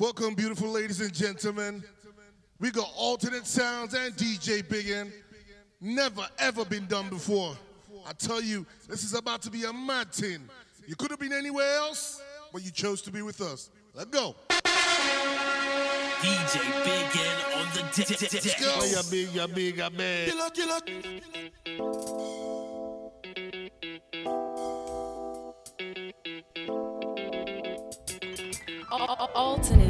Welcome, beautiful ladies and gentlemen. We got alternate sounds and DJ Biggin. Never, ever been done before. I tell you, this is about to be a mad thing. You could have been anywhere else, but you chose to be with us. Let's go. DJ Biggin on the deck. De- de- de- oh, yeah, big, yeah, big, yeah, big. Killer, killer. Alternate.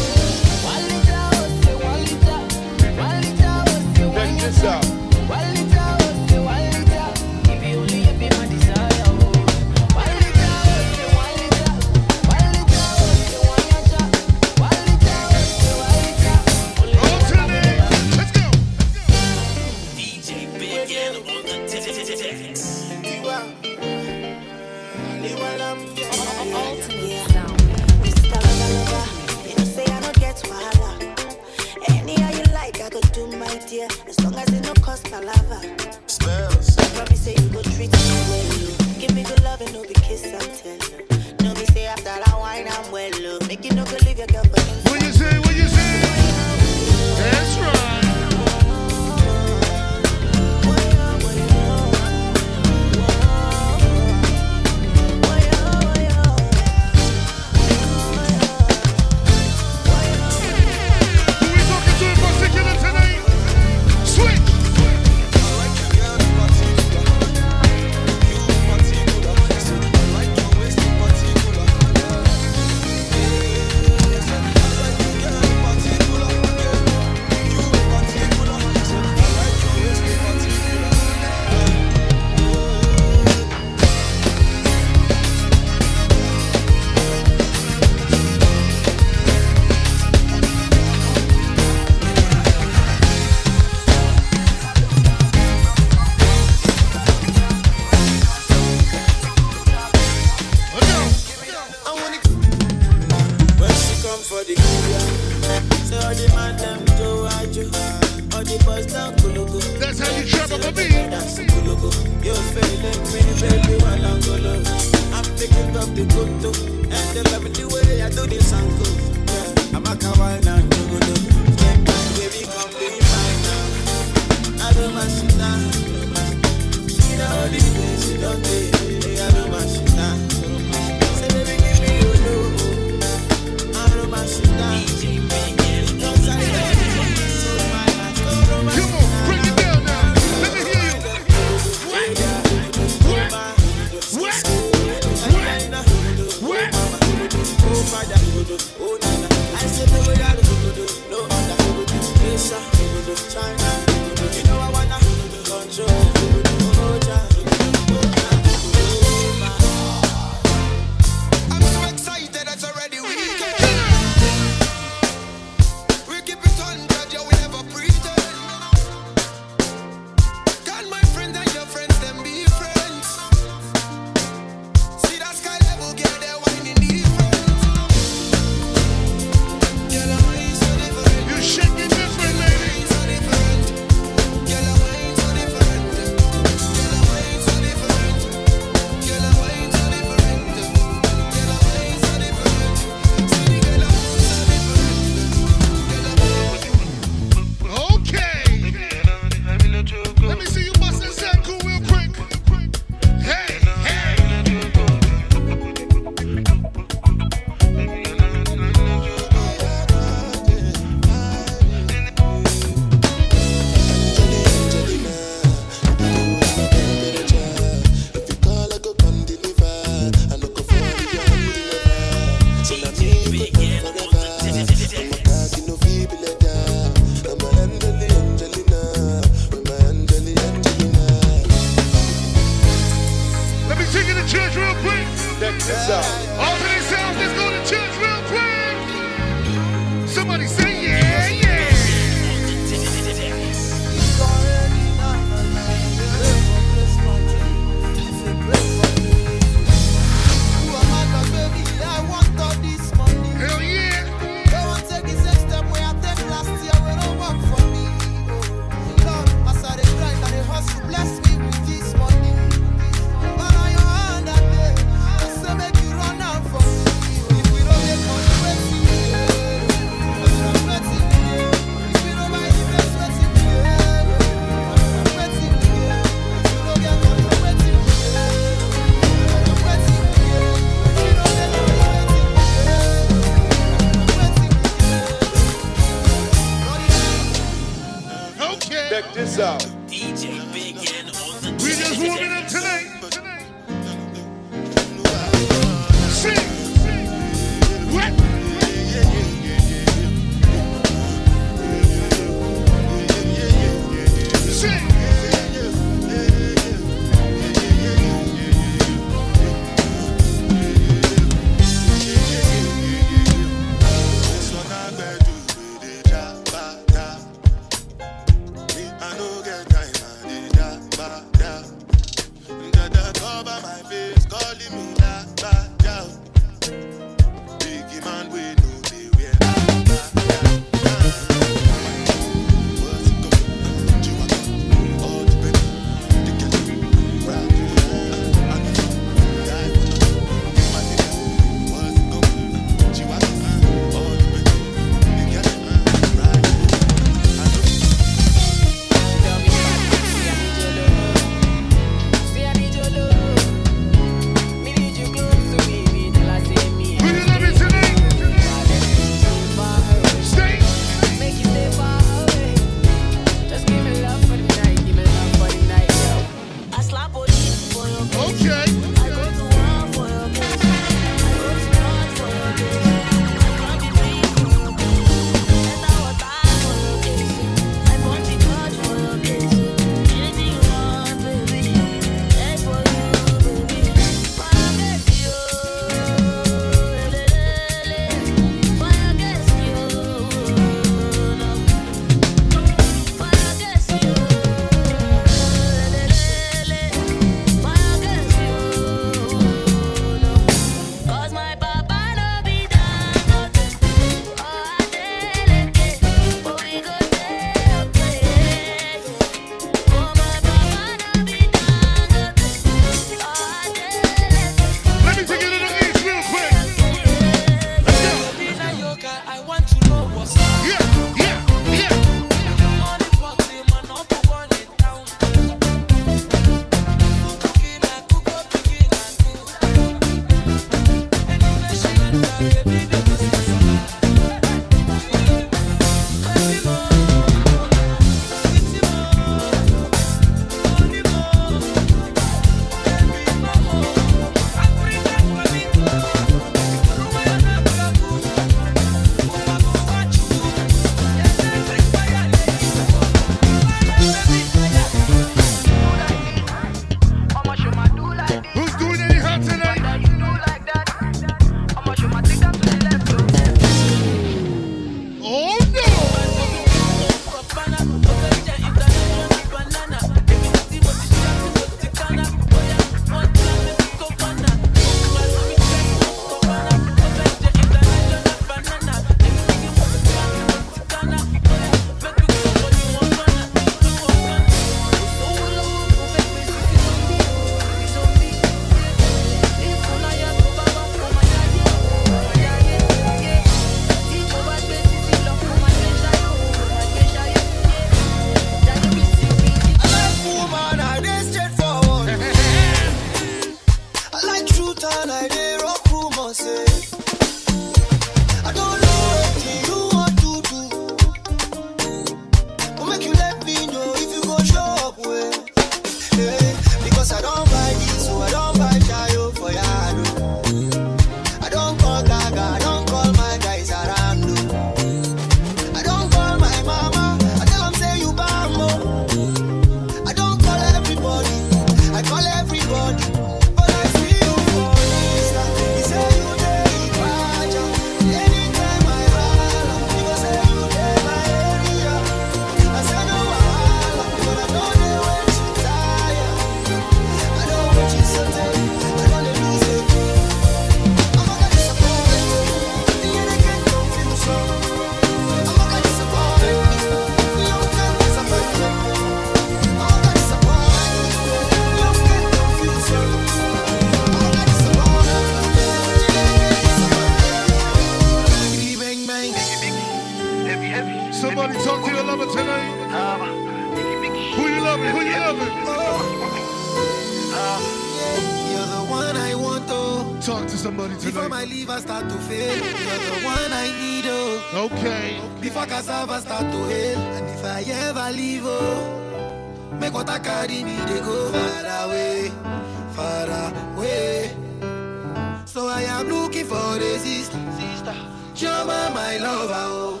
I'm looking for the sister. sister. Choma, my lover. Oh.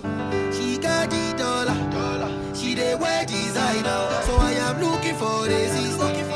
She got the dollar. dollar. She the wear designer. So I am looking for the sister.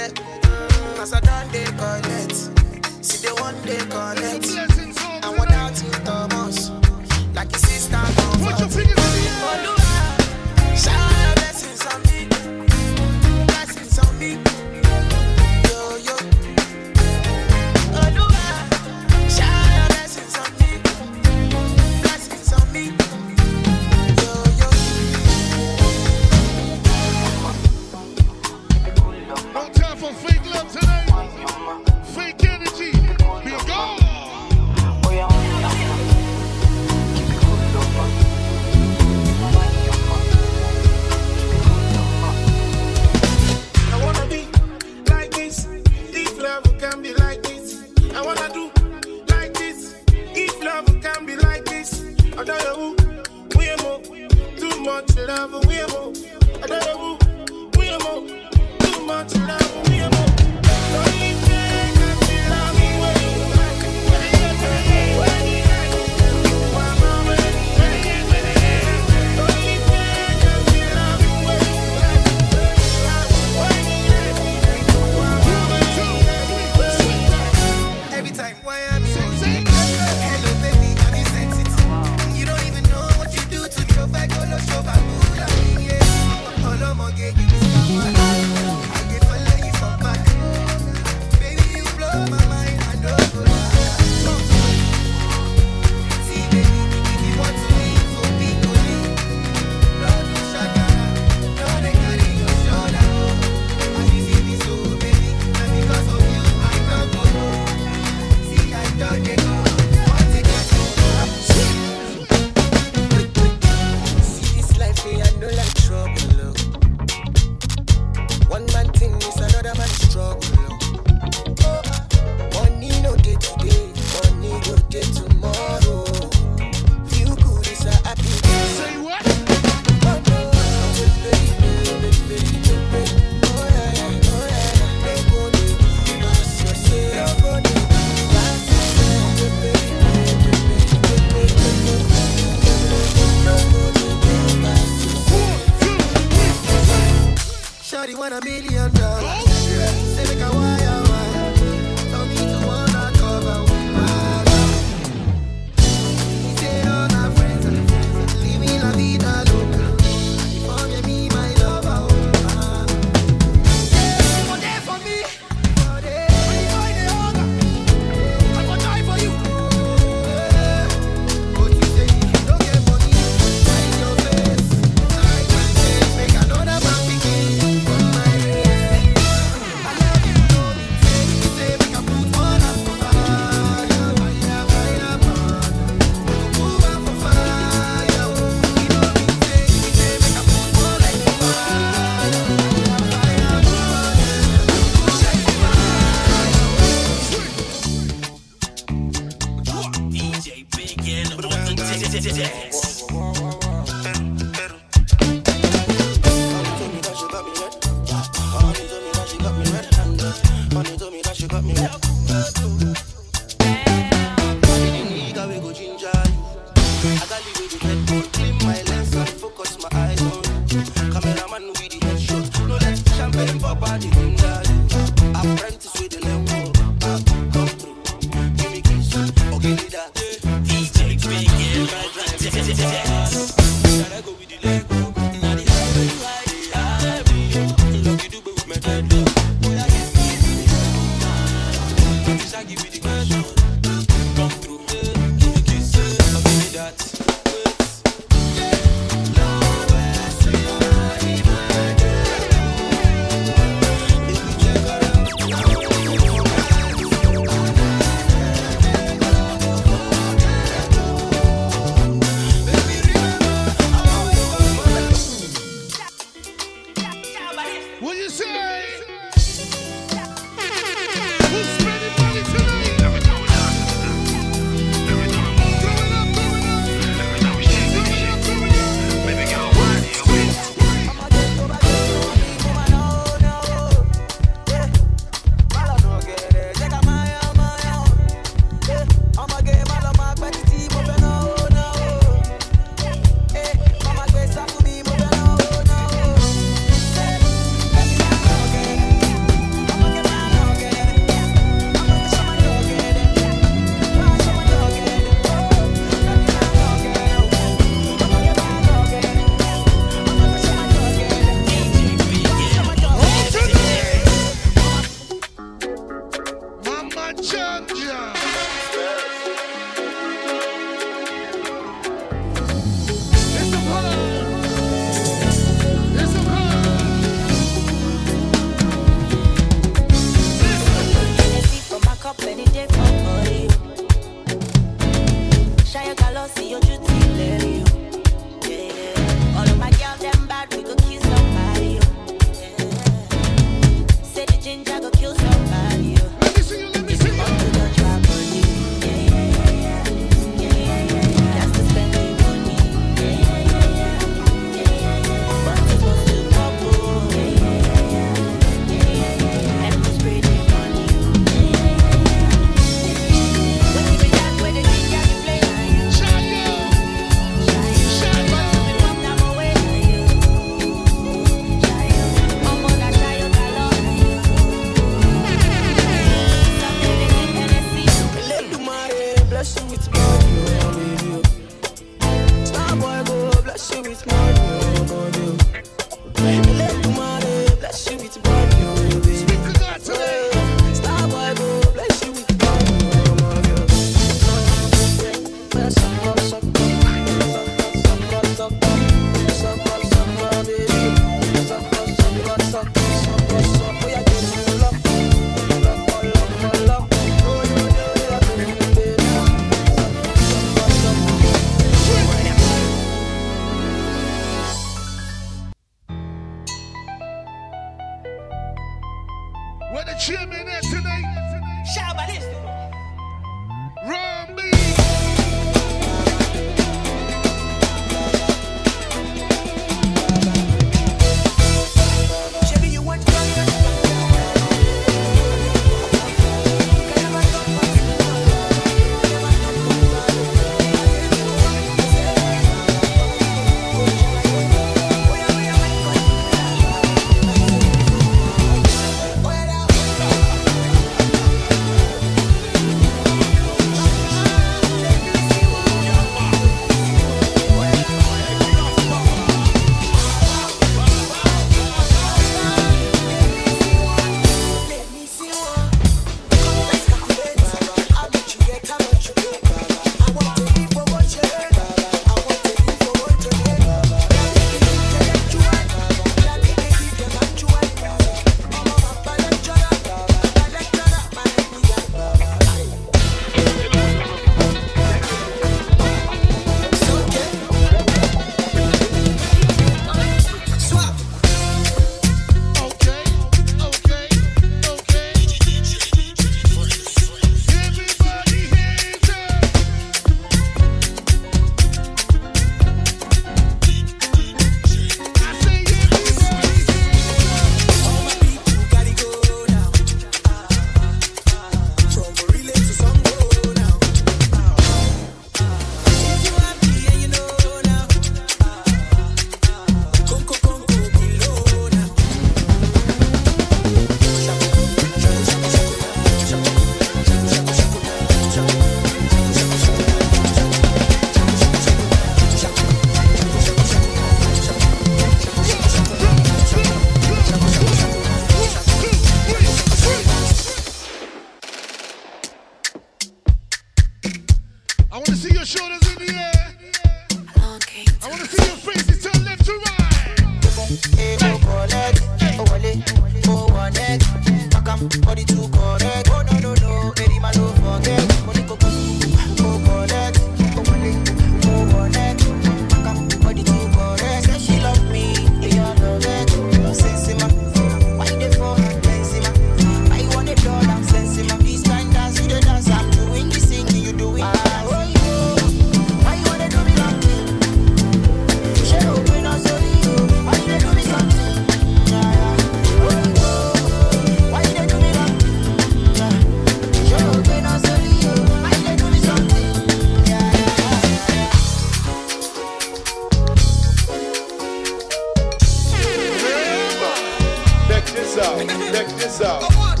out. Check this out.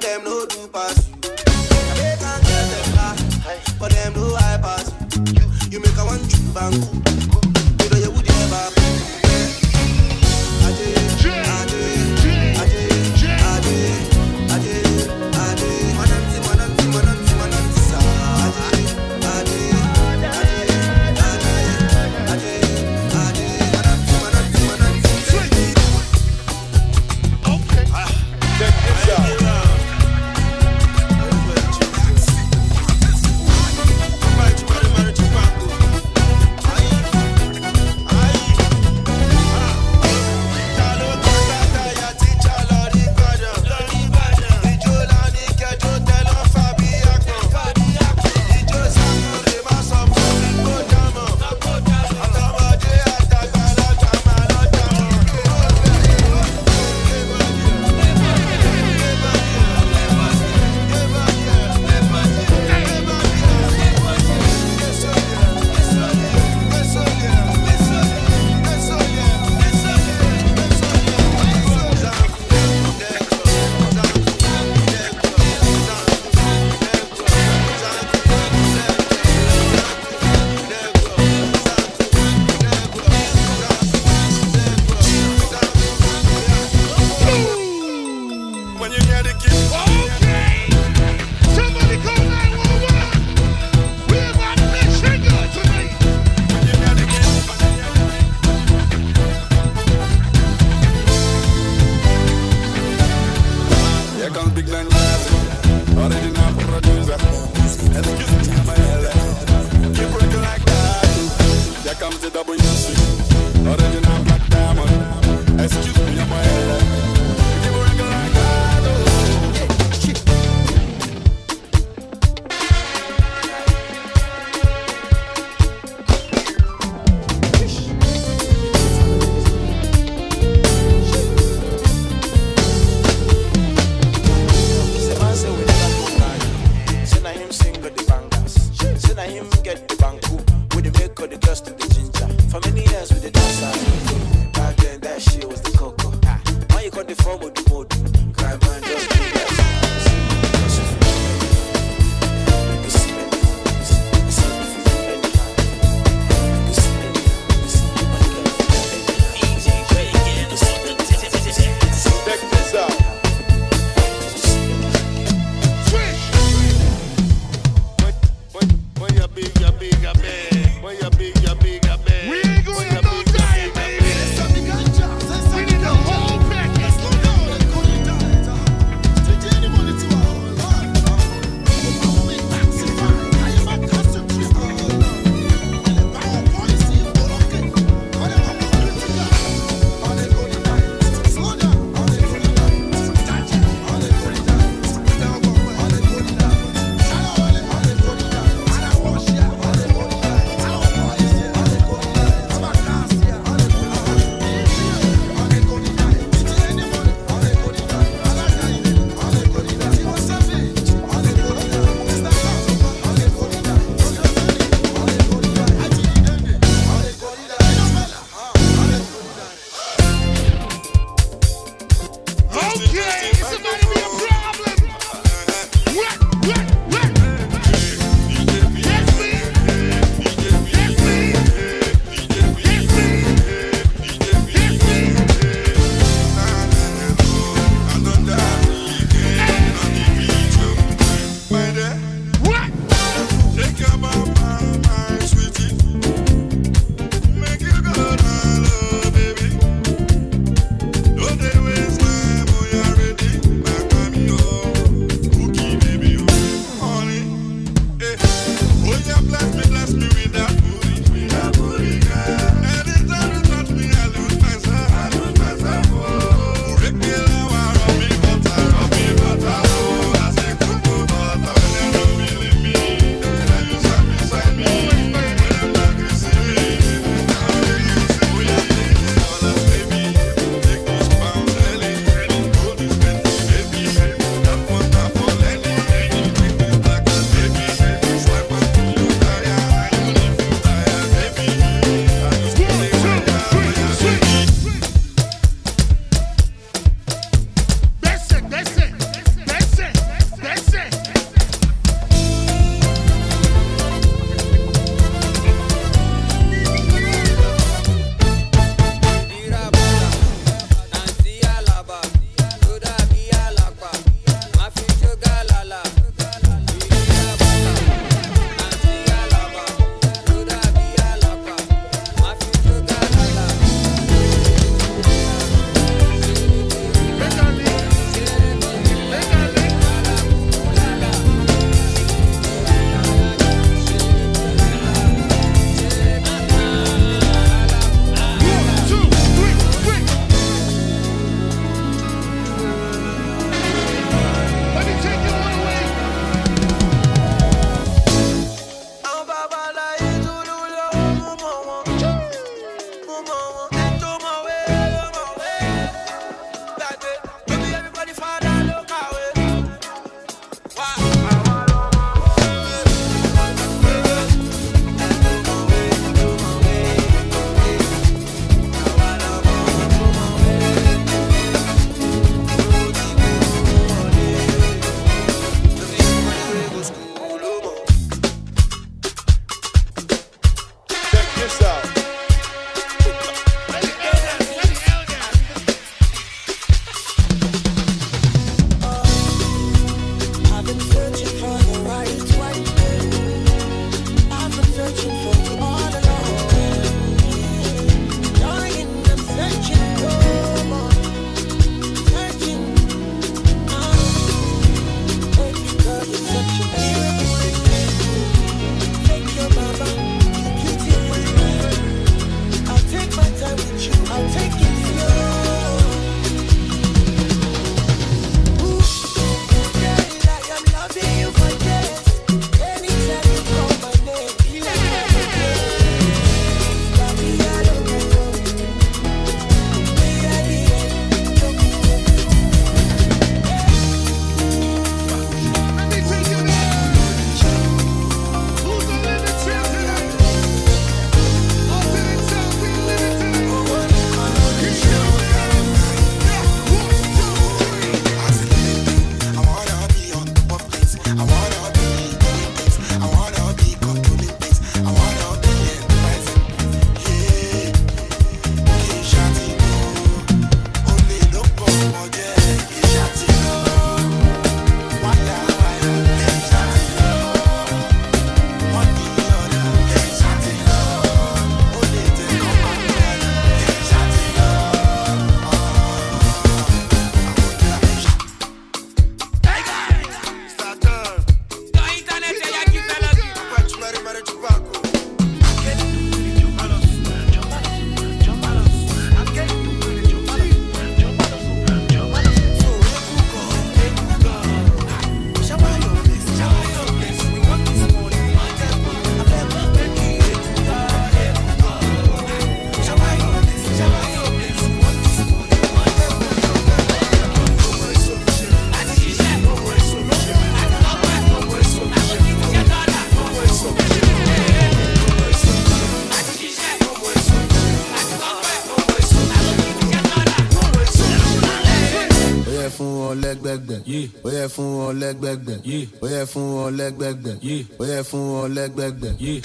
but them no do pass you. They can get them back, but them no I pass you. You make a one true bank, you know you would never. I lẹ́gbẹ̀gbẹ̀ ó yẹ fún wọn lẹ́gbẹ̀gbẹ̀. Ó yẹ fún wọn Yeah.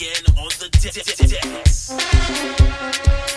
again on the decks.